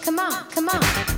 come on, come on,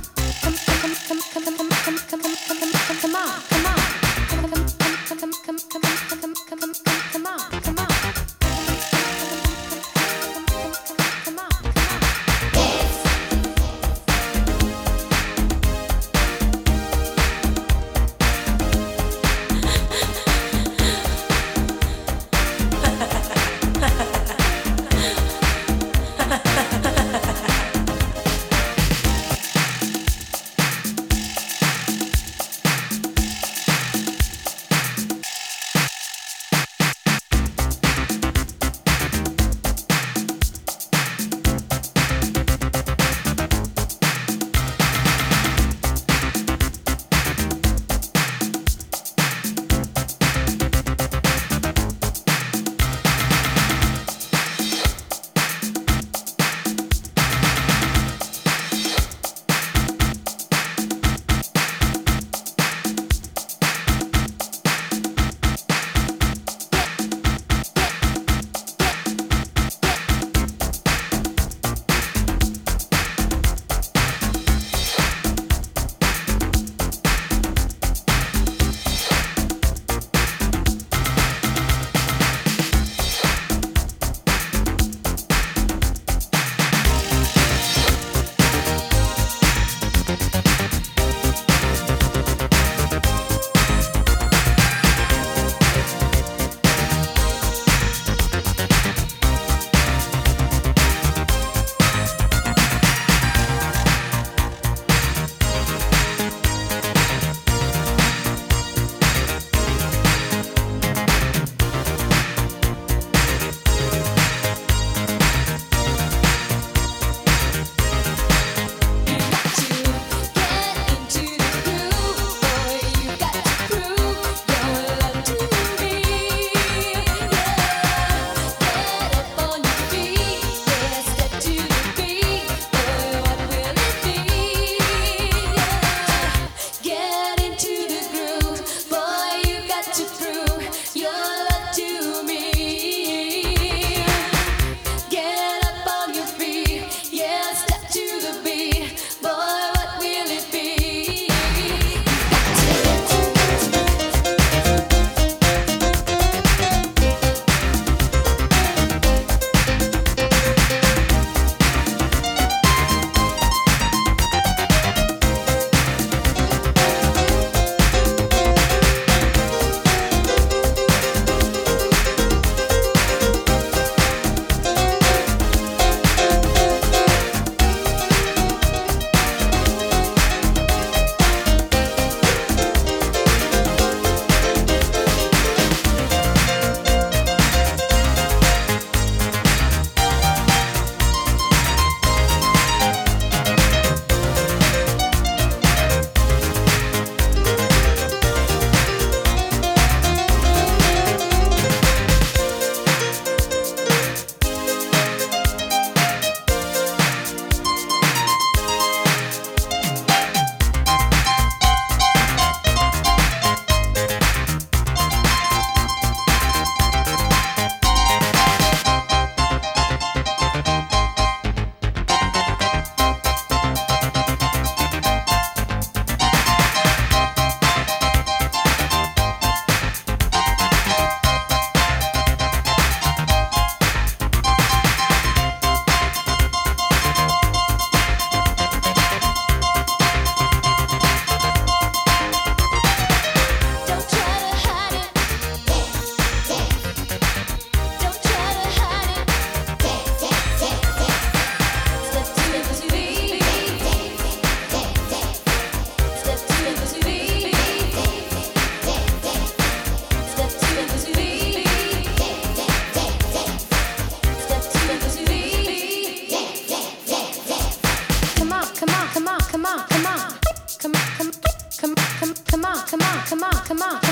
come on, come on,